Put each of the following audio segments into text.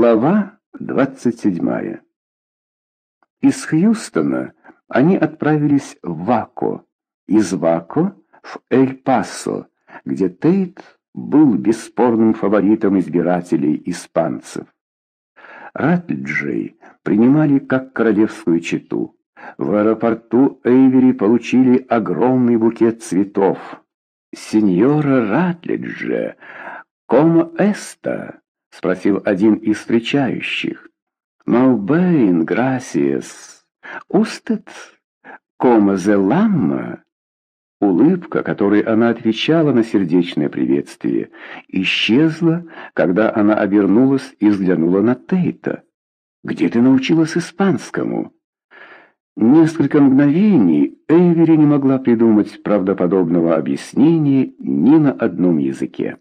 Глава 27. Из Хьюстона они отправились в Вако, из Вако в Эль-Пасо, где Тейт был бесспорным фаворитом избирателей испанцев. Ратлиджей принимали как королевскую чету. В аэропорту Эйвери получили огромный букет цветов. «Сеньора Ратлиджа, комо эста?» — спросил один из встречающих. «Малбейн, грасиес, устет, комо зе ламма?» Улыбка, которой она отвечала на сердечное приветствие, исчезла, когда она обернулась и взглянула на Тейта. «Где ты научилась испанскому?» Несколько мгновений Эйвери не могла придумать правдоподобного объяснения ни на одном языке.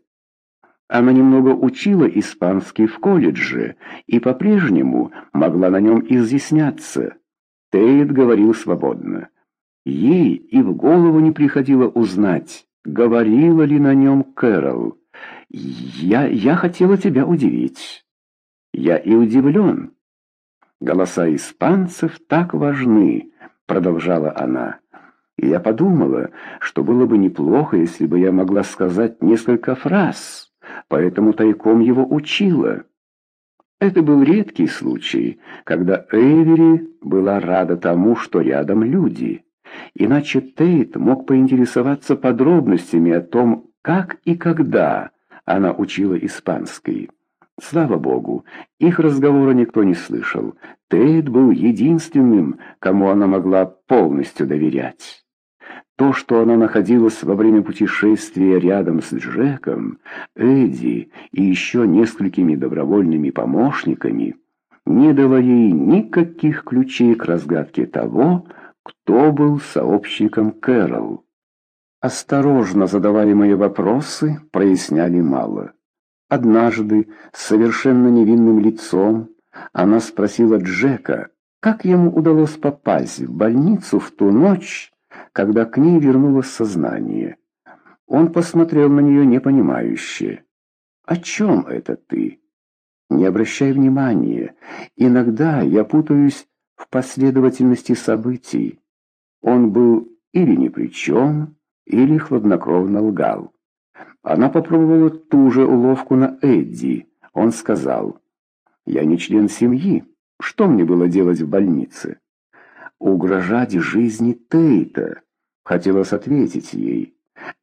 Она немного учила испанский в колледже и по-прежнему могла на нем изъясняться. Тейт говорил свободно. Ей и в голову не приходило узнать, говорила ли на нем Кэрол. «Я, я хотела тебя удивить». «Я и удивлен». «Голоса испанцев так важны», — продолжала она. Я подумала, что было бы неплохо, если бы я могла сказать несколько фраз поэтому тайком его учила. Это был редкий случай, когда Эйвери была рада тому, что рядом люди. Иначе Тейт мог поинтересоваться подробностями о том, как и когда она учила испанский. Слава богу, их разговора никто не слышал. Тейт был единственным, кому она могла полностью доверять. То, что она находилась во время путешествия рядом с Джеком, Эдди и еще несколькими добровольными помощниками, не дало ей никаких ключей к разгадке того, кто был сообщником Кэрол. Осторожно задаваемые вопросы проясняли мало. Однажды, с совершенно невинным лицом, она спросила Джека, как ему удалось попасть в больницу в ту ночь, когда к ней вернулось сознание. Он посмотрел на нее непонимающе. «О чем это ты?» «Не обращай внимания. Иногда я путаюсь в последовательности событий. Он был или ни при чем, или хладнокровно лгал. Она попробовала ту же уловку на Эдди. Он сказал, «Я не член семьи. Что мне было делать в больнице?» «Угрожать жизни Тейта». Хотелось ответить ей.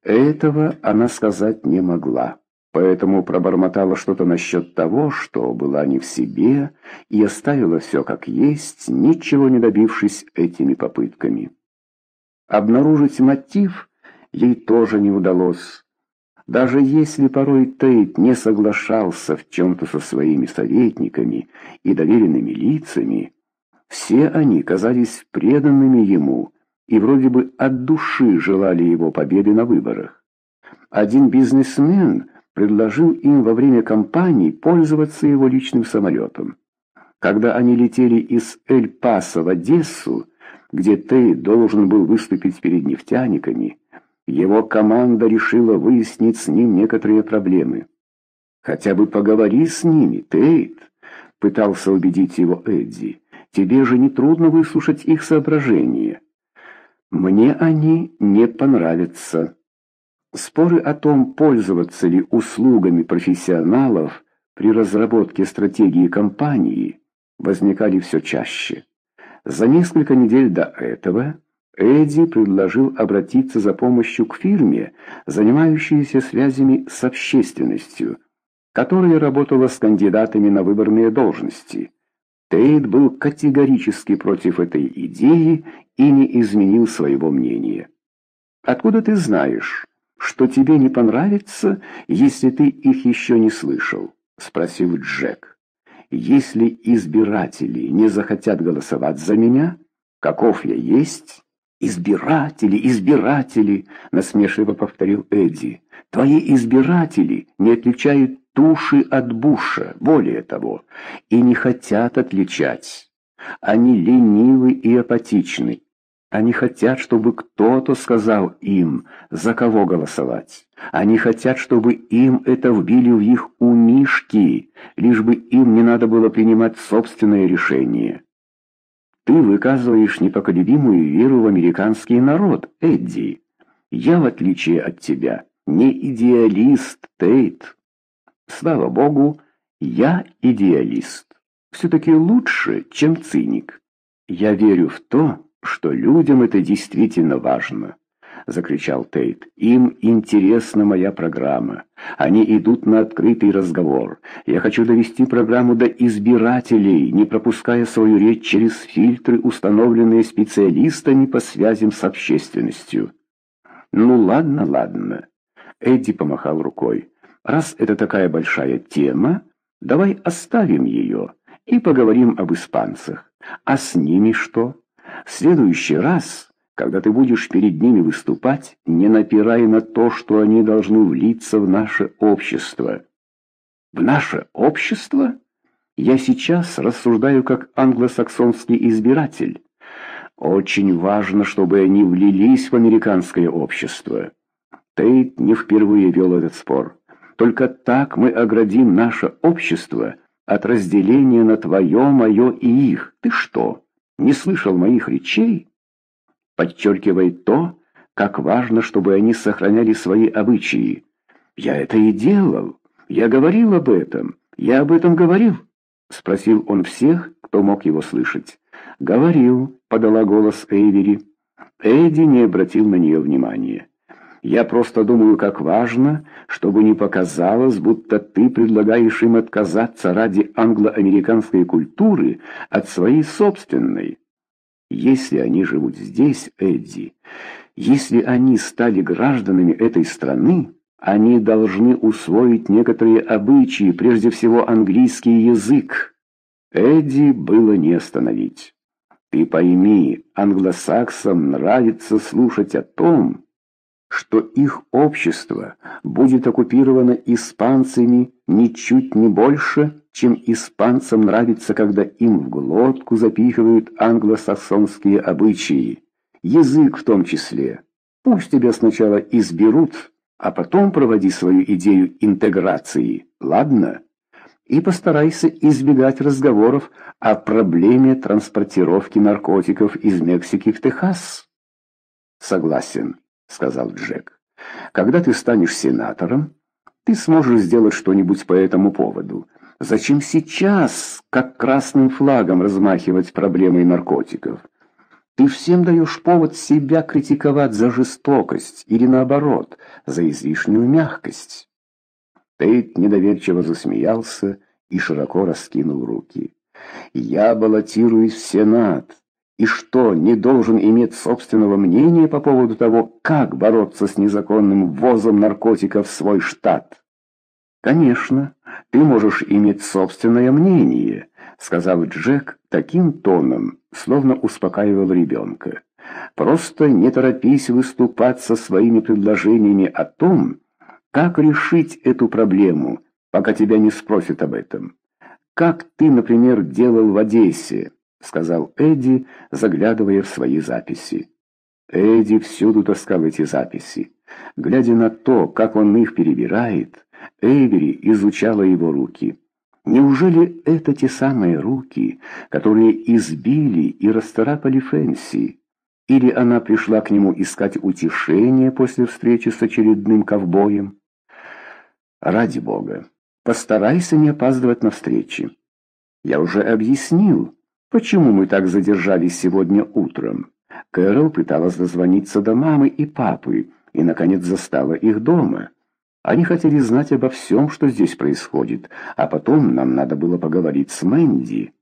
Этого она сказать не могла, поэтому пробормотала что-то насчет того, что была не в себе, и оставила все как есть, ничего не добившись этими попытками. Обнаружить мотив ей тоже не удалось. Даже если порой Тейт не соглашался в чем-то со своими советниками и доверенными лицами, все они казались преданными ему, и вроде бы от души желали его победы на выборах. Один бизнесмен предложил им во время кампании пользоваться его личным самолетом. Когда они летели из Эль-Паса в Одессу, где Тей должен был выступить перед нефтяниками, его команда решила выяснить с ним некоторые проблемы. «Хотя бы поговори с ними, Тейт», — пытался убедить его Эдди. «Тебе же нетрудно выслушать их соображения». Мне они не понравятся. Споры о том, пользоваться ли услугами профессионалов при разработке стратегии компании, возникали все чаще. За несколько недель до этого Эдди предложил обратиться за помощью к фирме, занимающейся связями с общественностью, которая работала с кандидатами на выборные должности. Тейт был категорически против этой идеи и не изменил своего мнения. «Откуда ты знаешь, что тебе не понравится, если ты их еще не слышал?» — спросил Джек. «Если избиратели не захотят голосовать за меня, каков я есть?» «Избиратели, избиратели!» — насмешливо повторил Эдди. «Твои избиратели не отличают туши от буша, более того, и не хотят отличать. Они ленивы и апатичны. Они хотят, чтобы кто-то сказал им, за кого голосовать. Они хотят, чтобы им это вбили в их умишки, лишь бы им не надо было принимать собственное решение. Ты выказываешь непоколебимую веру в американский народ, Эдди. Я, в отличие от тебя, не идеалист, Тейт. Слава богу, я идеалист. Все-таки лучше, чем циник. Я верю в то, что людям это действительно важно. — закричал Тейт. «Им интересна моя программа. Они идут на открытый разговор. Я хочу довести программу до избирателей, не пропуская свою речь через фильтры, установленные специалистами по связям с общественностью». «Ну ладно, ладно». Эдди помахал рукой. «Раз это такая большая тема, давай оставим ее и поговорим об испанцах. А с ними что? В следующий раз...» Когда ты будешь перед ними выступать, не напирай на то, что они должны влиться в наше общество. В наше общество? Я сейчас рассуждаю как англосаксонский избиратель. Очень важно, чтобы они влились в американское общество. Тейт не впервые вел этот спор. Только так мы оградим наше общество от разделения на твое, мое и их. Ты что, не слышал моих речей? подчеркивает то, как важно, чтобы они сохраняли свои обычаи. «Я это и делал. Я говорил об этом. Я об этом говорил?» — спросил он всех, кто мог его слышать. «Говорил», — подала голос Эйвери. Эдди не обратил на нее внимания. «Я просто думаю, как важно, чтобы не показалось, будто ты предлагаешь им отказаться ради англо-американской культуры от своей собственной». Если они живут здесь, Эдди, если они стали гражданами этой страны, они должны усвоить некоторые обычаи, прежде всего английский язык. Эдди было не остановить. Ты пойми, англосаксам нравится слушать о том, что их общество будет оккупировано испанцами ничуть не больше, чем испанцам нравится, когда им в глотку запихивают англосаксонские обычаи, язык в том числе. Пусть тебя сначала изберут, а потом проводи свою идею интеграции, ладно? И постарайся избегать разговоров о проблеме транспортировки наркотиков из Мексики в Техас. Согласен, сказал Джек. Когда ты станешь сенатором, ты сможешь сделать что-нибудь по этому поводу. Зачем сейчас, как красным флагом, размахивать проблемой наркотиков? Ты всем даешь повод себя критиковать за жестокость или, наоборот, за излишнюю мягкость. Тейт недоверчиво засмеялся и широко раскинул руки. «Я баллотируюсь в Сенат. И что, не должен иметь собственного мнения по поводу того, как бороться с незаконным ввозом наркотиков в свой штат?» «Конечно, ты можешь иметь собственное мнение», — сказал Джек таким тоном, словно успокаивал ребенка. «Просто не торопись выступать со своими предложениями о том, как решить эту проблему, пока тебя не спросят об этом. Как ты, например, делал в Одессе», — сказал Эдди, заглядывая в свои записи. Эдди всюду таскал эти записи. Глядя на то, как он их перебирает, Эйвери изучала его руки. Неужели это те самые руки, которые избили и расцарапали Фэнси? Или она пришла к нему искать утешения после встречи с очередным ковбоем? Ради бога, постарайся не опаздывать на встречи. Я уже объяснил, почему мы так задержались сегодня утром. Кэрол пыталась дозвониться до мамы и папы и, наконец, застала их дома. Они хотели знать обо всем, что здесь происходит, а потом нам надо было поговорить с Мэнди.